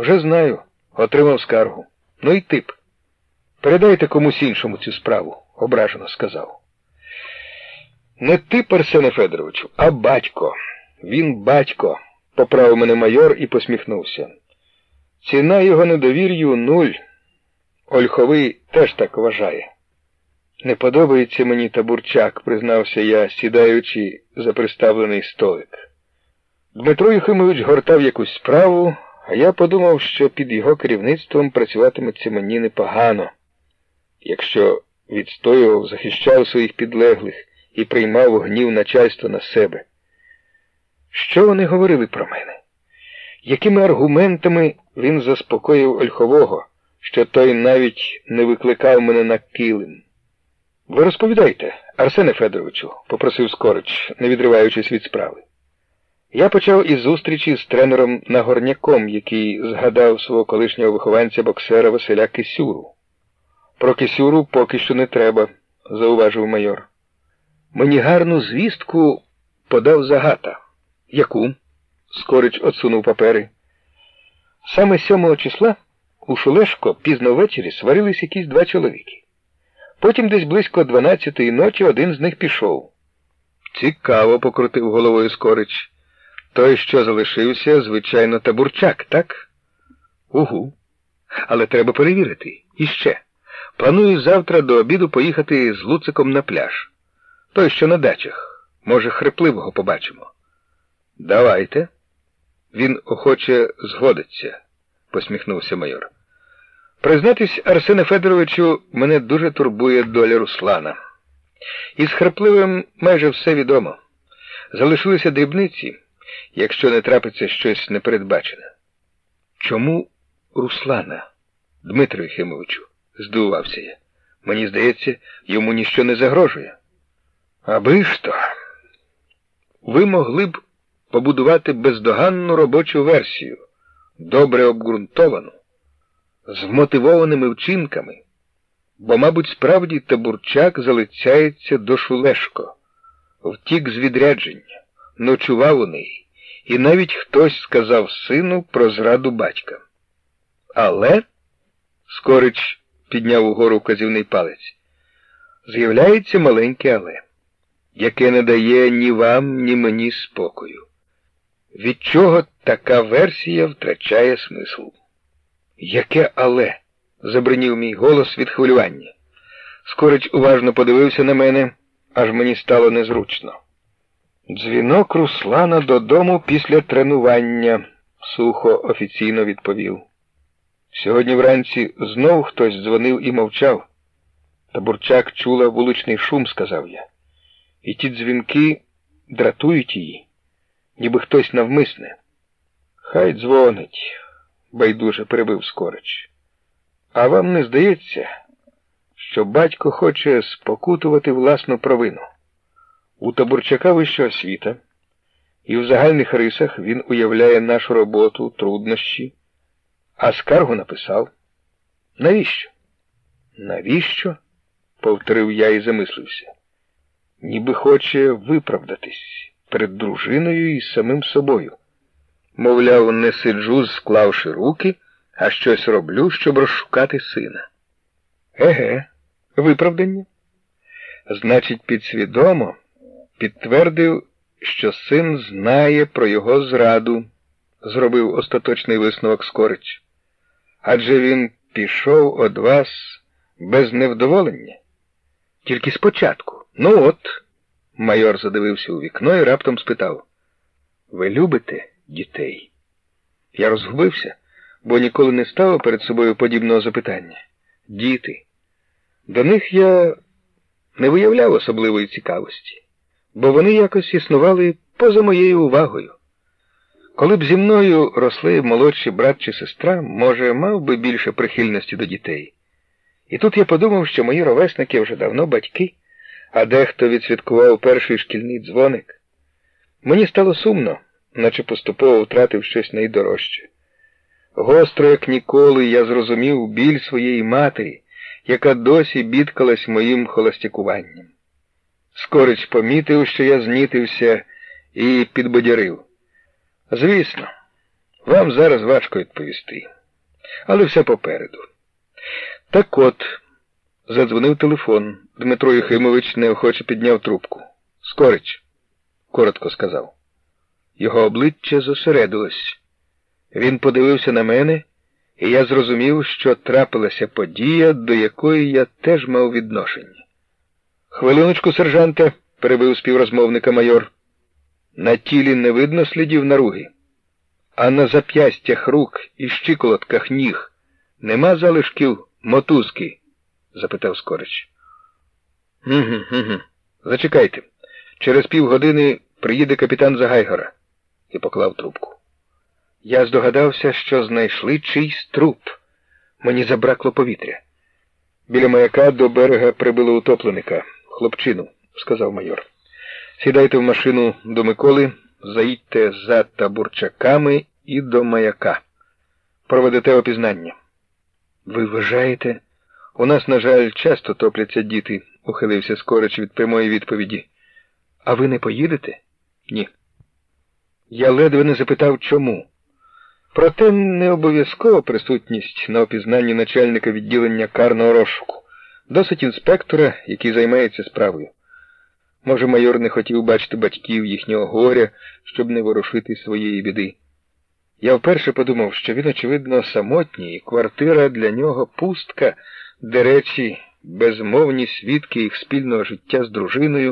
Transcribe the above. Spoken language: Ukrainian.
Вже знаю, отримав скаргу. Ну і тип. Передайте комусь іншому цю справу, ображено сказав. Не ти, Арсене Федоровичу, а батько. Він батько, поправив мене майор і посміхнувся. Ціна його недовір'ю нуль. Ольховий теж так вважає. Не подобається мені табурчак, признався я, сідаючи за приставлений столик. Дмитро Юхимович гортав якусь справу, а я подумав, що під його керівництвом працюватиметься мені непогано, якщо відстоював, захищав своїх підлеглих і приймав гнів начальства на себе. Що вони говорили про мене? Якими аргументами він заспокоїв Ольхового, що той навіть не викликав мене на килим? Ви розповідайте, Арсене Федоровичу, попросив Скорич, не відриваючись від справи. Я почав із зустрічі з тренером Нагорняком, який згадав свого колишнього вихованця боксера Василя Кисюру. Про Кисюру поки що не треба, зауважив майор. Мені гарну звістку подав загата. Яку? Скорич отсунув папери. Саме 7 числа у Шулешко пізно ввечері сварились якісь два чоловіки. Потім десь близько 12-ї ночі один з них пішов. Цікаво, покрутив головою Скорич. Той, що залишився, звичайно, табурчак, так? Угу. Але треба перевірити. І ще. Планую завтра до обіду поїхати з Луциком на пляж. Той, що на дачах. Може, хрипливого побачимо. Давайте. Він охоче згодиться, посміхнувся майор. Признатись, Арсене Федоровичу, мене дуже турбує доля Руслана. Із храпливим майже все відомо. Залишилися дрібниці, якщо не трапиться щось непередбачене. Чому Руслана, Дмитро Єхимовичу? здивувався я. Мені здається, йому ніщо не загрожує. Аби ж то, ви могли б побудувати бездоганну робочу версію, добре обґрунтовану з мотивованими вчинками, бо, мабуть, справді табурчак залицяється до Шулешко, втік з відрядження, ночував у неї, і навіть хтось сказав сину про зраду батька. Але, Скорич підняв угору вказівний палець, з'являється маленьке але, яке не дає ні вам, ні мені спокою. Від чого така версія втрачає смисл? Яке але? забринів мій голос від хвилювання. Скорич уважно подивився на мене, аж мені стало незручно. Дзвінок Руслана додому після тренування, сухо офіційно відповів. Сьогодні вранці знов хтось дзвонив і мовчав. Табурчак чула вуличний шум, сказав я. І ті дзвінки дратують її, ніби хтось навмисне. Хай дзвонить байдуже перебив Скорич. А вам не здається, що батько хоче спокутувати власну провину? У Табурчака вища освіта, і в загальних рисах він уявляє нашу роботу, труднощі, а скаргу написав. Навіщо? Навіщо? повторив я і замислився. Ніби хоче виправдатись перед дружиною і самим собою. Мовляв, не сиджу, склавши руки, а щось роблю, щоб розшукати сина. Еге, виправдання. Значить, підсвідомо підтвердив, що син знає про його зраду, зробив остаточний висновок Скорич. Адже він пішов од вас без невдоволення. Тільки спочатку. Ну от, майор задивився у вікно і раптом спитав. Ви любите? дітей. Я розгубився, бо ніколи не ставив перед собою подібного запитання. Діти. До них я не виявляв особливої цікавості, бо вони якось існували поза моєю увагою. Коли б зі мною росли молодший брат чи сестра, може, мав би більше прихильності до дітей. І тут я подумав, що мої ровесники вже давно батьки, а дехто відсвяткував перший шкільний дзвоник. Мені стало сумно наче поступово втратив щось найдорожче. Гостро, як ніколи, я зрозумів біль своєї матері, яка досі бідкалась моїм холостякуванням. Скорич помітив, що я знітився і підбадярив. Звісно, Вам зараз важко відповісти. Але все попереду. Так от, задзвонив телефон. Дмитро Юхимович неохоче підняв трубку. Скорич, коротко сказав. Його обличчя зосередилось. Він подивився на мене, і я зрозумів, що трапилася подія, до якої я теж мав відношення. Хвилиночку, сержанте, перебив співрозмовника майор. На тілі не видно слідів наруги, а на зап'ястях рук і щиколотках ніг нема залишків мотузки? запитав Скорич. «Гм, гм, Зачекайте. Через півгодини приїде капітан Загайгора і поклав трубку. Я здогадався, що знайшли чийсь труп. Мені забракло повітря. Біля маяка до берега прибили утопленика, хлопчину, сказав майор. Сідайте в машину до Миколи, заїдьте за табурчаками і до маяка. Проведете опізнання. Ви вважаєте? У нас, на жаль, часто топляться діти, ухилився скорич від прямої відповіді. А ви не поїдете? Ні. Я ледве не запитав, чому. Проте не обов'язкова присутність на опізнанні начальника відділення карного розшуку, досить інспектора, який займається справою. Може, майор не хотів бачити батьків їхнього горя, щоб не ворушити своєї біди. Я вперше подумав, що він, очевидно, самотній, і квартира для нього пустка, де речі, безмовні свідки їх спільного життя з дружиною.